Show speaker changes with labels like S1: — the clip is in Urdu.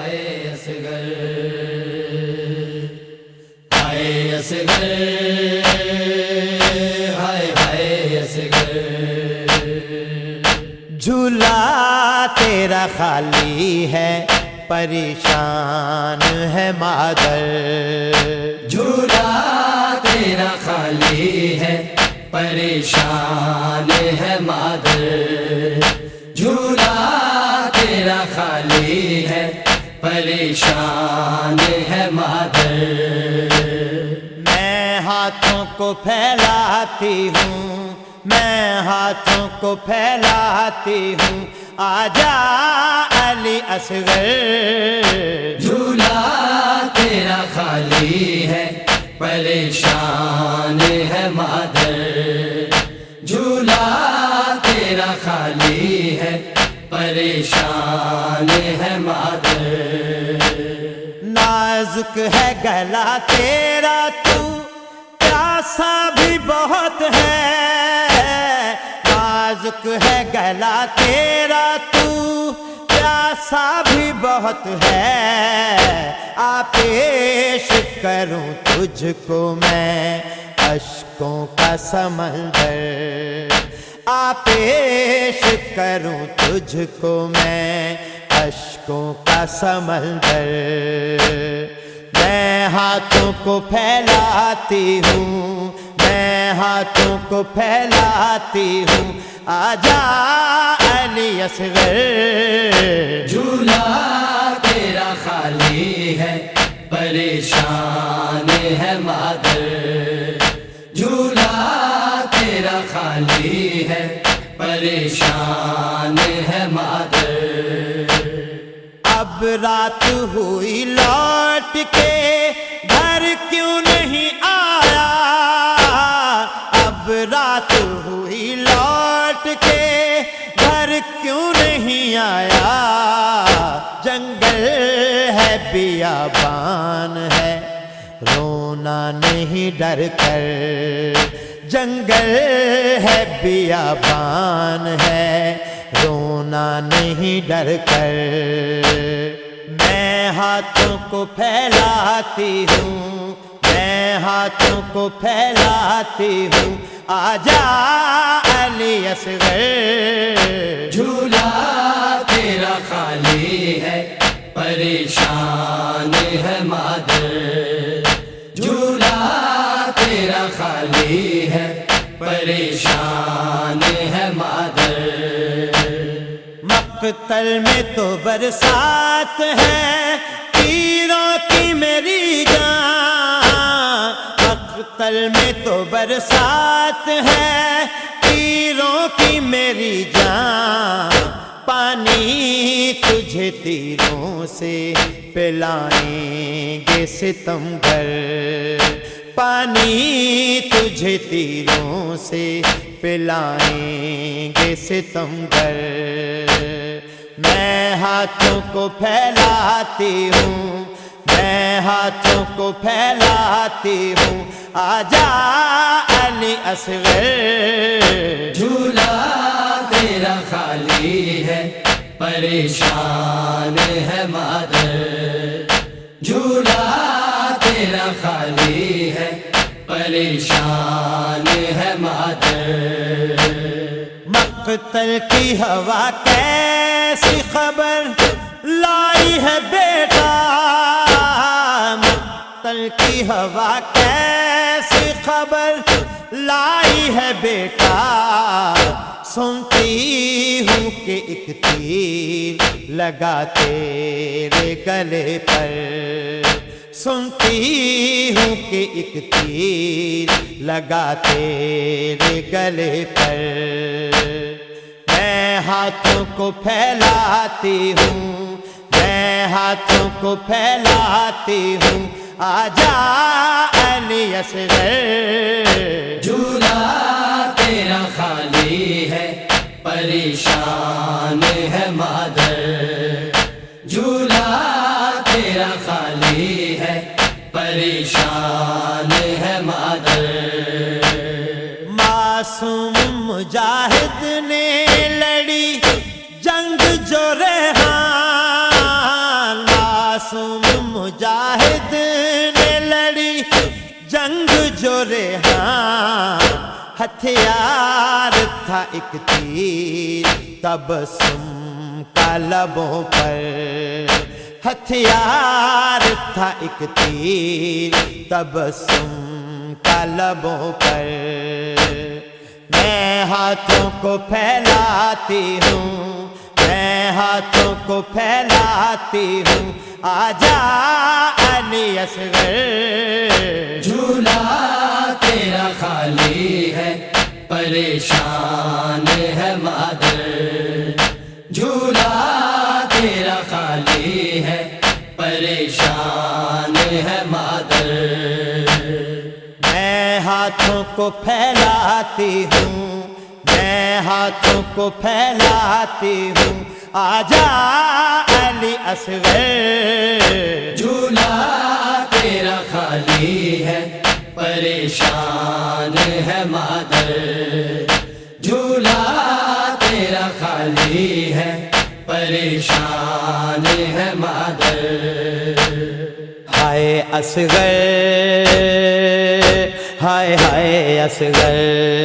S1: ہائے اصغر ہائے اصغر ہائے ہائے اصغر۔
S2: جھولا تیرا خالی ہے، پریشان ہے مادر۔
S1: جھولا تیرا خالی ہے، پریشان ہے مادر۔ جھولا تیرا خالی ہے پریشان ہے مادر۔
S2: میں ہاتھوں کو پھیلاتی ہوں۔ میں ہاتھوں کو پھیلاتی ہوں۔ آجا علی اصغر۔
S1: جھولا تیرا خالی ہے۔ پریشان ہے مادر۔ جھولا تیرا خالی ہے۔ پریشان ہے مادر۔
S2: نازک ہے گلا تیرا تو، پیاسا بھی بہت ہے۔ نازک ہے گلا تیرا تو، پیاسا بھی بہت ہے۔ آ پیش کروں تجھ کو میں اشکوں کا سمندر۔ آ پیش کروں تجھ کو میں اشکوں کا سمندر، میں ہاتھوں کو پھیلاتی ہوں، میں ہاتھوں کو پھیلاتی ہوں۔ آجا علی اصغر۔
S1: جھولا تیرا خالی ہے، پریشان ہے مادر۔ جھولا تیرا خالی ہے، پریشان ہے مادر۔
S2: اب رات ہوئی لوٹ کے گھر کیوں نہیں آیا؟ اب رات ہوئی لوٹ کے گھر کیوں نہیں آیا؟ جنگل ہے، بیابان ہے، رونا نہیں ڈر کر۔ جنگل ہے، بیابان ہے، رونا نہیں ڈر کر۔ ہاتھوں کو پھیلاتی ہوں۔ میں ہاتھوں کو پھیلاتی ہوں۔ آجا علی اصغر۔
S1: جھولا تیرا خالی ہے، پریشان ہے مادر۔ جھولا تیرا خالی ہے، پریشان ہے مادر۔
S2: مقتل میں تو برسات ہے تیروں کی میری جان۔ مقتل میں تو برسات ہے، تیروں کی میری جان۔ پانی تجھے تیروں سے پلائیں گے ستم گر پانی تجھے تیروں سے پلائیں گے ستم گر میں ہاتھوں کو پھیلاتی ہوں میں ہاتھوں کو پھیلاتی ہوں۔ آجا علی اصغر۔
S1: جھولا تیرا خالی ہے پریشان ہے مادر۔ جھولا تیرا خالی ہے پریشان ہے مادر۔
S2: مقتل کی ہوا کیسی خبر لائی ہے بیٹا مقتل کی ہوا کیسی خبر لائی ہے بیٹا؟ سنتی ہوں کہ ایک تیر لگا تیرے گلے پر۔ سنتی ہوں کہ ایک تیر لگا تیرے گلے پر۔ ہاتھوں کو پھیلاتی ہوں۔ میں ہاتھوں کو پھیلاتی ہوں۔ آجا علی اصغر
S1: جھولا تیرا خالی ہے۔ پریشان ہے مادر۔ جھولا تیرا خالی ہے۔ پریشان ہے مادر۔
S2: معصوم مجاہد نے جو ہاں ہتھیار تھا ایک تیر۔ تبسم کا لبوں پر ہتھیار تھا ایک تیر۔ تبسم کا لبوں پر میں ہاتھوں کو پھیلاتی ہوں۔ ہاتھوں کو پھیلاتی ہوں۔ آجا علی اصغر۔
S1: جھولا تیرا خالی ہے پریشان ہے مادر۔ جھولا تیرا خالی ہے پریشان ہے مادر۔
S2: میں ہاتھوں کو پھیلاتی ہوں۔ میں ہاتھوں کو پھیلاتی ہوں۔ آجا علی اصغر۔
S1: جھولا تیرا خالی ہے پریشان ہے مادر۔ جھولا تیرا خالی ہے پریشان ہے مادر۔
S2: ہائے اصغر ہائے
S1: ہائے اصغر۔